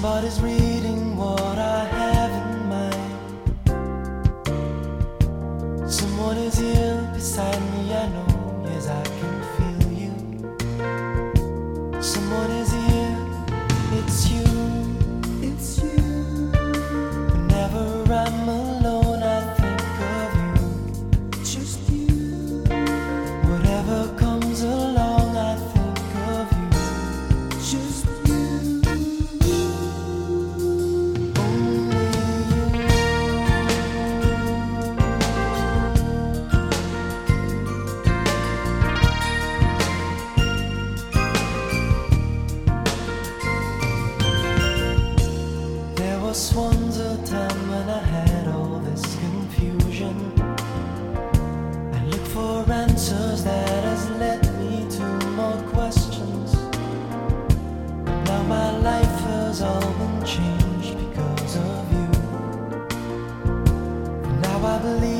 Somebody's reading what I have in mind. Someone is here beside me, I know, yes, I can This one's a time when I had all this confusion. I look for answers that has led me to more questions. Now my life has all been changed because of you. Now I believe.